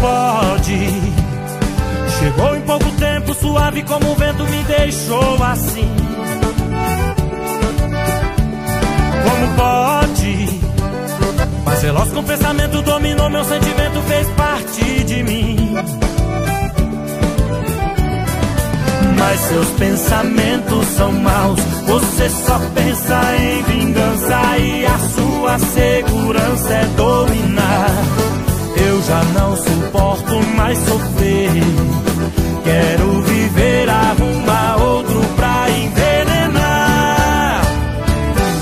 pode. Chegou em pouco tempo, suave como o vento me deixou assim. Como pode? Mas veloz com pensamento dominou meu sentimento, fez parte de mim. Mas seus pensamentos são maus, você só pensa em vingança e ação. Mais sofrer. Quero viver, arrumar outro pra envenenar.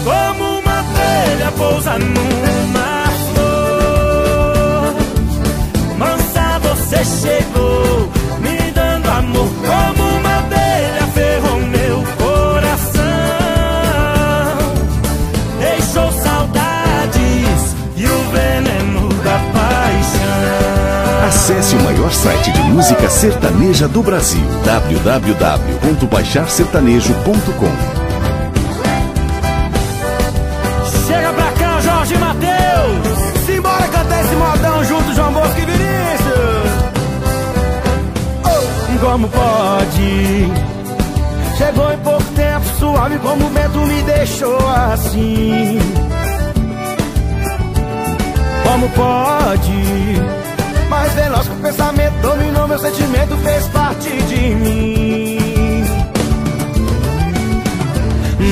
Como uma abelha pousa numa flor. Mansa, você chegou, Acesse o maior site de música sertaneja do Brasil, www.baixarsertanejo.com. Chega pra cá, Jorge Matheus! Simbora cantar esse modão junto, João Bosco e Vinícius! Como pode? Chegou em pouco tempo, suave como o vento me deixou assim. Como pode? Veloz que o pensamento dominou meu sentimento, fez parte de mim.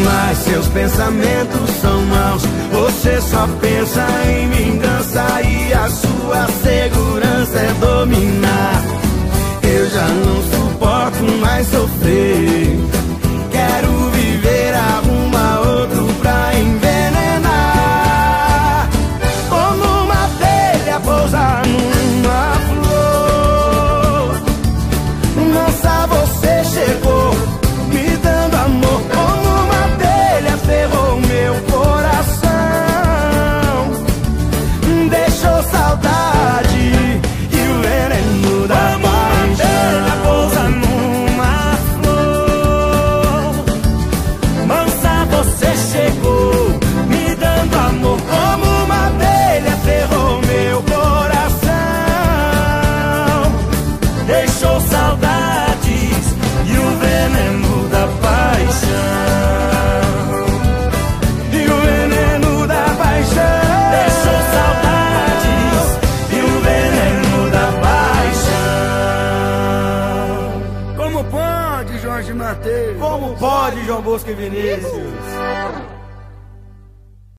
Mas seus pensamentos são maus, você só pensa em vingança e a sua segurança é dominar. Eu já não suporto mais sofrer. Deixou saudades e o veneno da paixão. E o veneno da paixão. Deixou saudades e o veneno da paixão. Como pode, Jorge Mateus? Como pode, João Bosco e Vinícius?